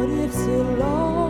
what if so long?